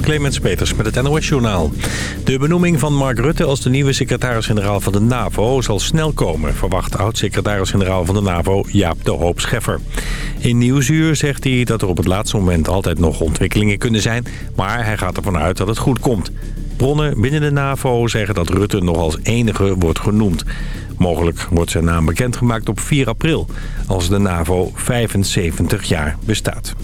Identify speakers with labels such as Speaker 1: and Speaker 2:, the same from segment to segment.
Speaker 1: Clemens Peters met het NOS-journaal. De benoeming van Mark Rutte als de nieuwe secretaris-generaal van de NAVO zal snel komen... verwacht oud-secretaris-generaal van de NAVO Jaap de Hoop Scheffer. In Nieuwsuur zegt hij dat er op het laatste moment altijd nog ontwikkelingen kunnen zijn... maar hij gaat ervan uit dat het goed komt. Bronnen binnen de NAVO zeggen dat Rutte nog als enige wordt genoemd. Mogelijk wordt zijn naam bekendgemaakt op 4 april... als de NAVO 75 jaar bestaat.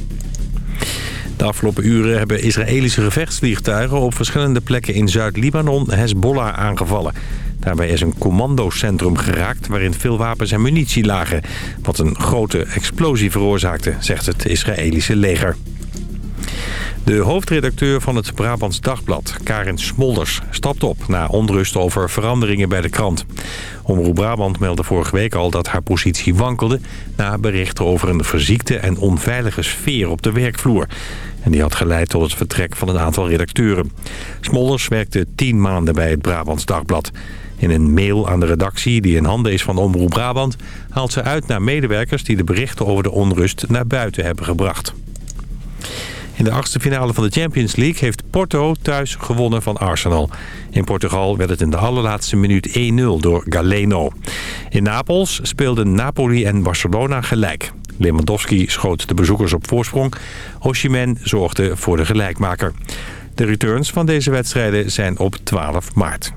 Speaker 1: De afgelopen uren hebben Israëlische gevechtsvliegtuigen op verschillende plekken in Zuid-Libanon Hezbollah aangevallen. Daarbij is een commandocentrum geraakt waarin veel wapens en munitie lagen. Wat een grote explosie veroorzaakte, zegt het Israëlische leger. De hoofdredacteur van het Brabants Dagblad, Karin Smolders, stapt op na onrust over veranderingen bij de krant. Omroep Brabant meldde vorige week al dat haar positie wankelde... na berichten over een verziekte en onveilige sfeer op de werkvloer. En die had geleid tot het vertrek van een aantal redacteuren. Smolders werkte tien maanden bij het Brabants Dagblad. In een mail aan de redactie die in handen is van Omroep Brabant... haalt ze uit naar medewerkers die de berichten over de onrust naar buiten hebben gebracht. In de achtste finale van de Champions League heeft Porto thuis gewonnen van Arsenal. In Portugal werd het in de allerlaatste minuut 1-0 door Galeno. In Napels speelden Napoli en Barcelona gelijk. Lewandowski schoot de bezoekers op voorsprong. Oshimen zorgde voor de gelijkmaker. De returns van deze wedstrijden zijn op 12 maart.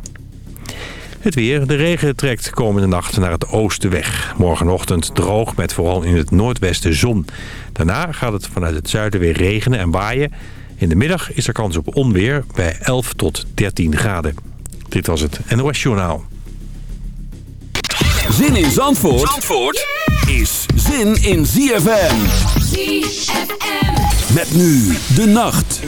Speaker 1: Het weer. De regen trekt komende nacht naar het oosten weg. Morgenochtend droog met vooral in het noordwesten zon. Daarna gaat het vanuit het zuiden weer regenen en waaien. In de middag is er kans op onweer bij 11 tot 13 graden. Dit was het NOS Journaal.
Speaker 2: Zin in Zandvoort, Zandvoort is zin in ZFM. ZFM. Met nu de nacht.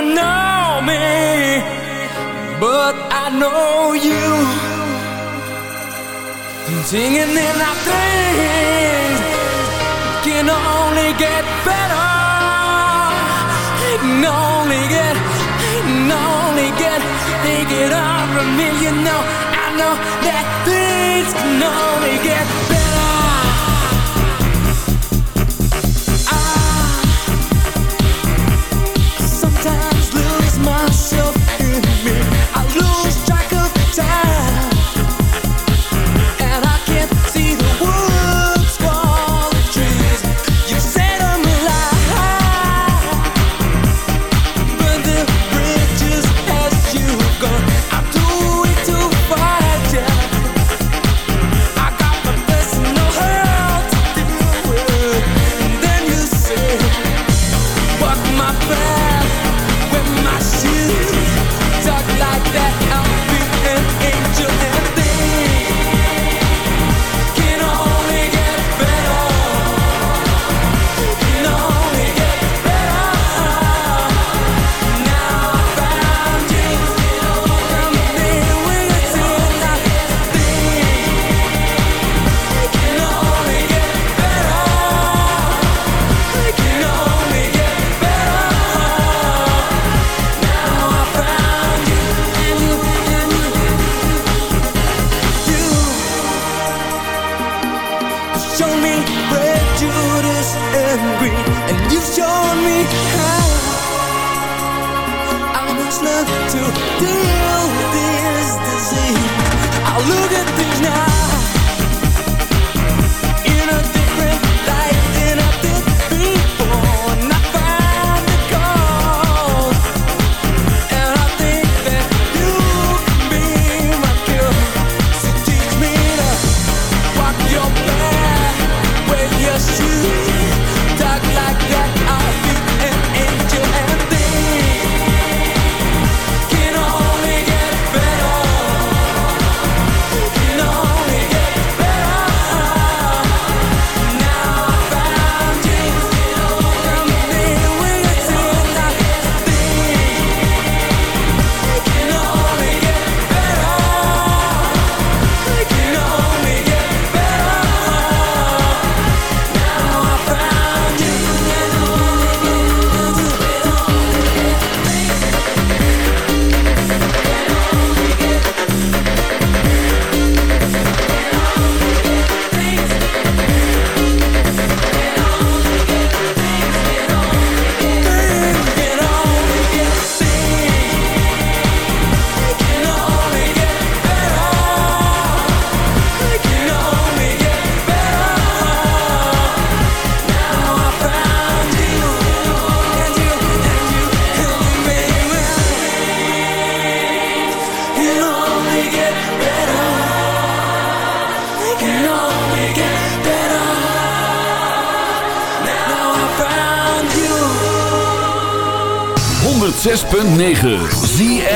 Speaker 3: Know me. But I know you. Singing in our things can only get better. It can only get, it can only get, take it from me. You know, I know that things can only get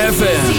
Speaker 2: ZFM.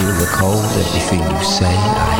Speaker 4: Feel the cold. Everything you say, I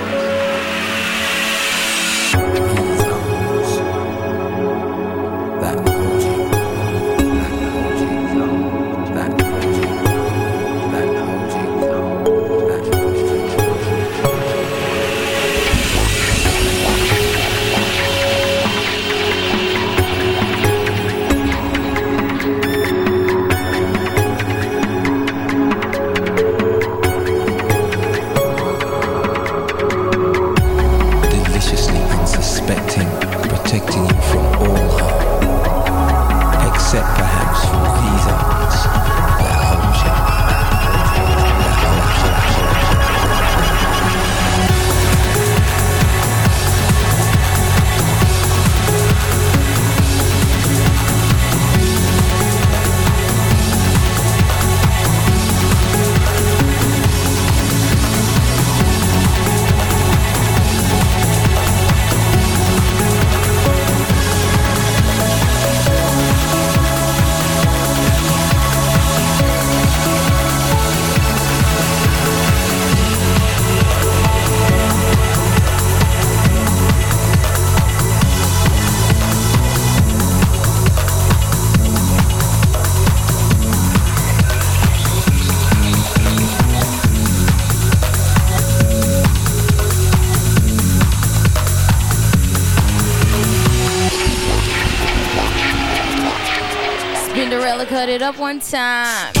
Speaker 4: Dripping.
Speaker 5: it up one time.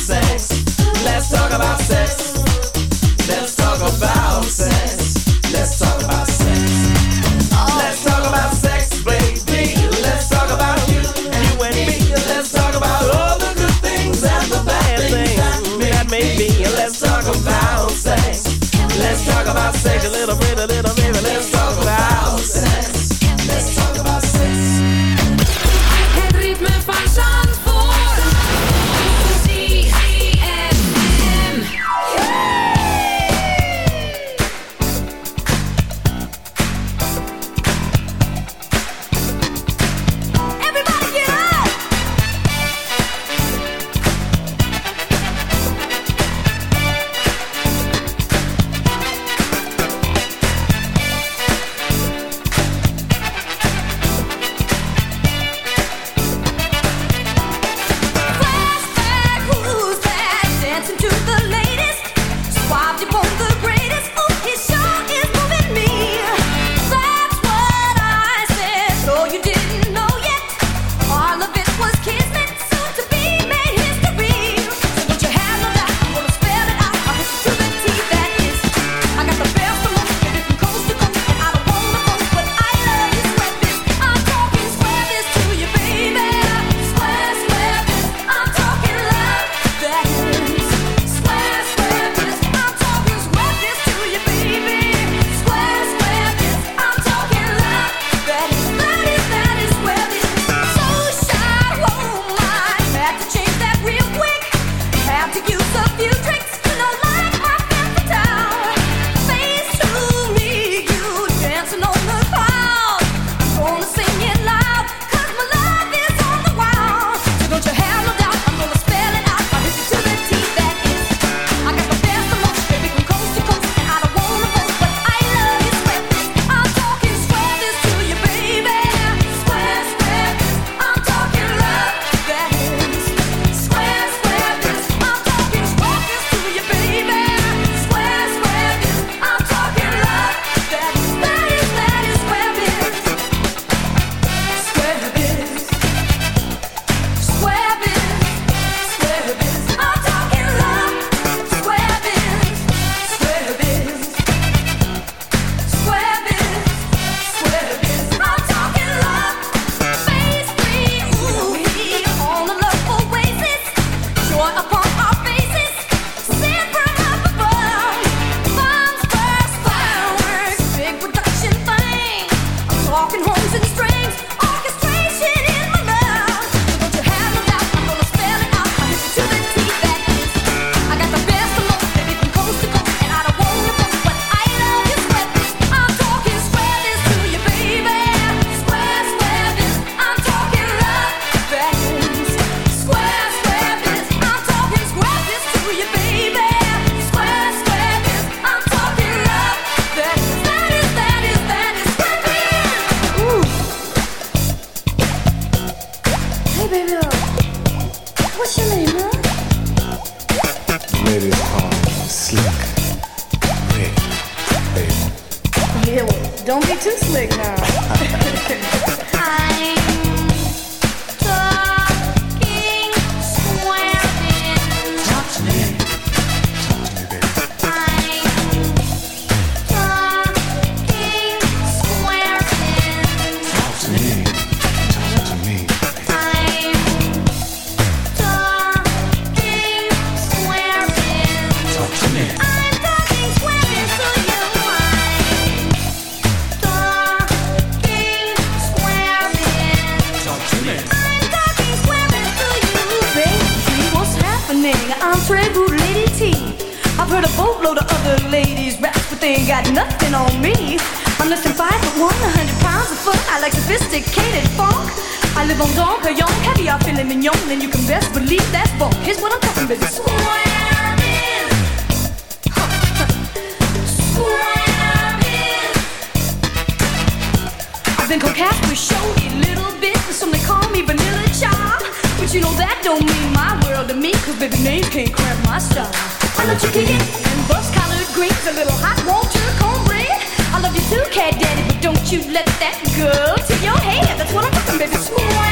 Speaker 6: talk about sex, a little bit
Speaker 2: of baby. Swamming.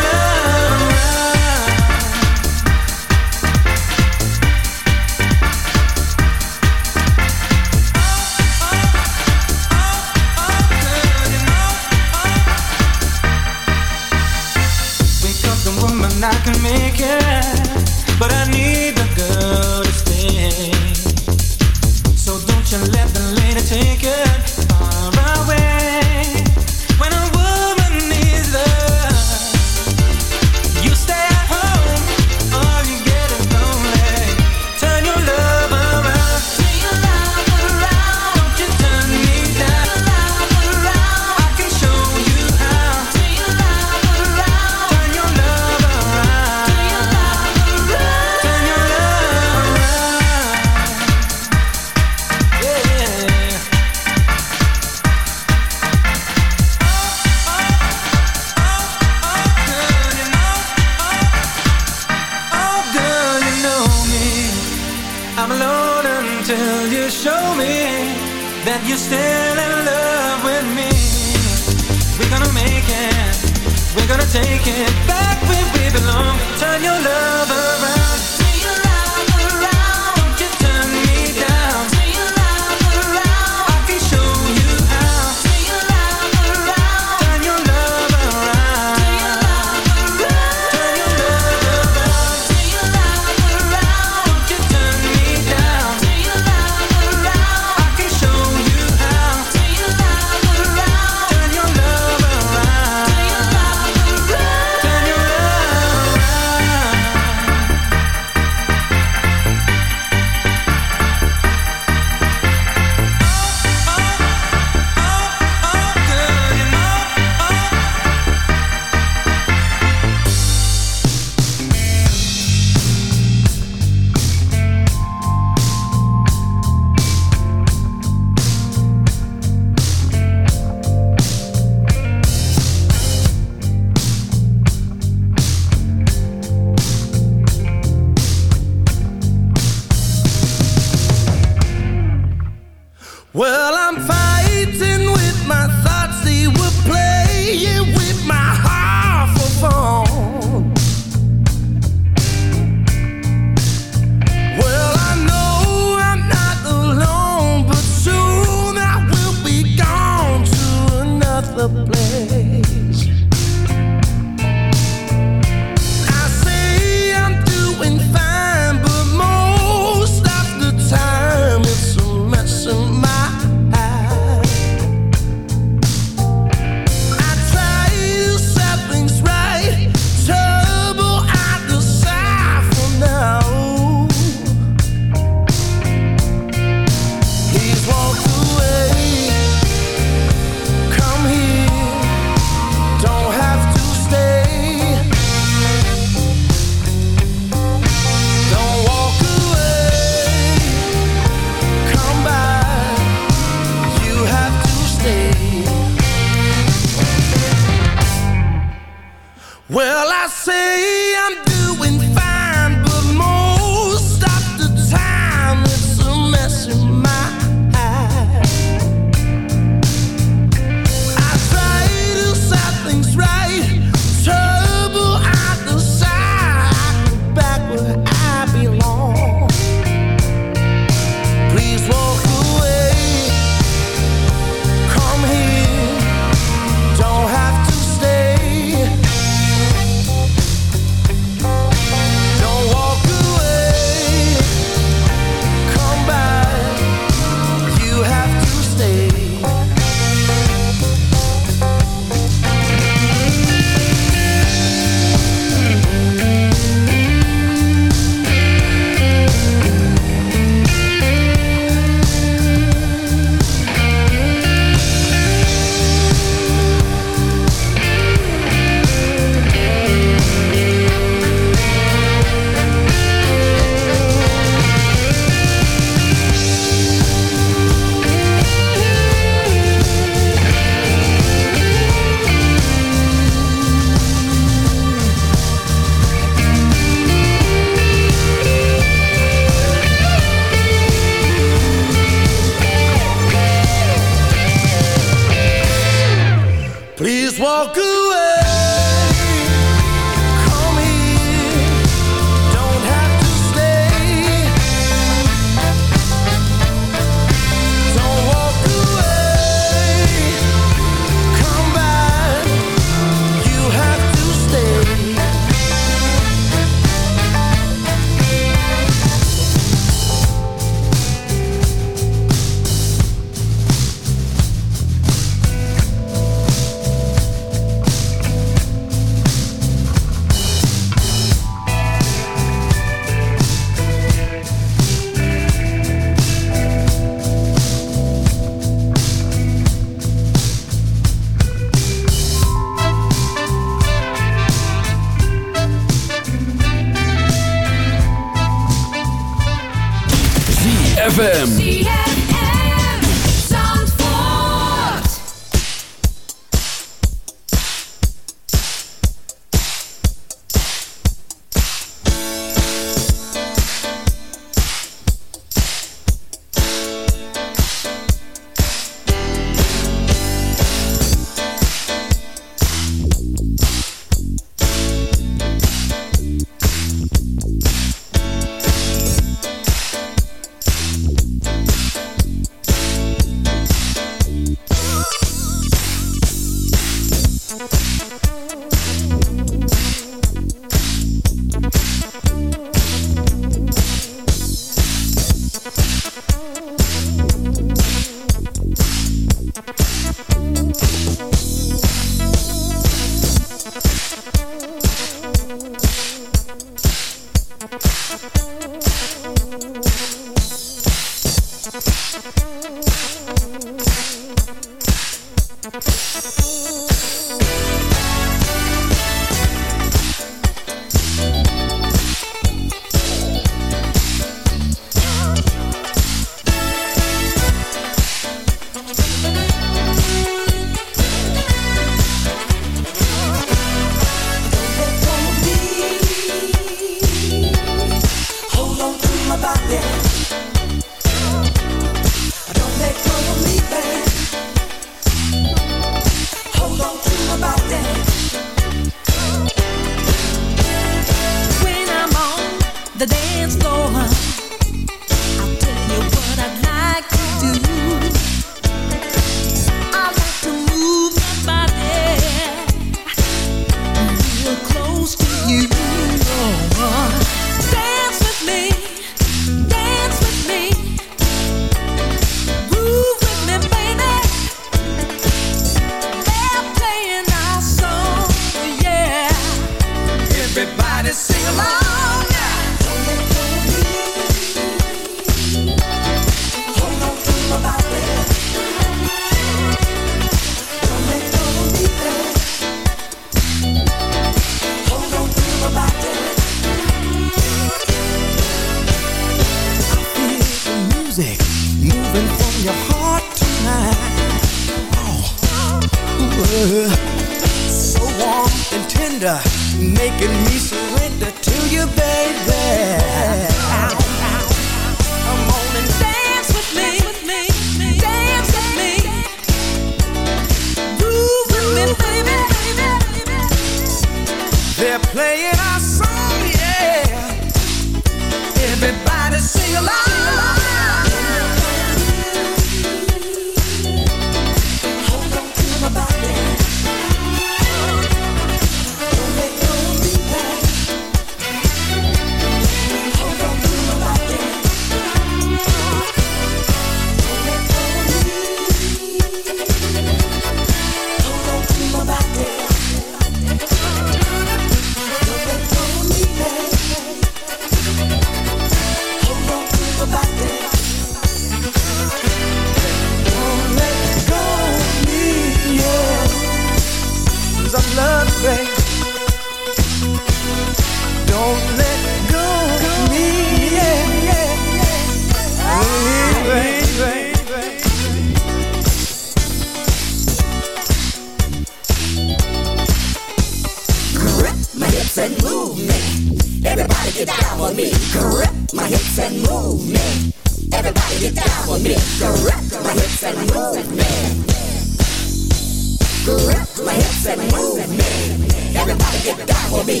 Speaker 7: get down with me.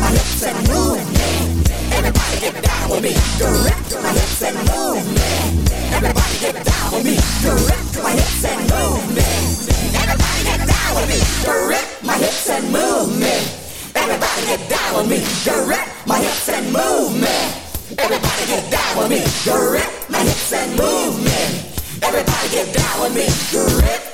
Speaker 7: My hips and move, man. Everybody get down with me. My hips and move, man. Everybody get down with me. My hips and move, man. Everybody get down with me. My hips and move, man. Everybody get down with me. My hips and move, man. Everybody get down with me. My hips and move. Everybody get down with me.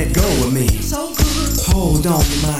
Speaker 8: let go
Speaker 9: of me. So good. Hold on to my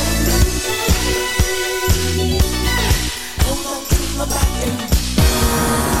Speaker 10: the
Speaker 2: back end.